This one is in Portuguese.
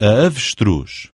a avestruz.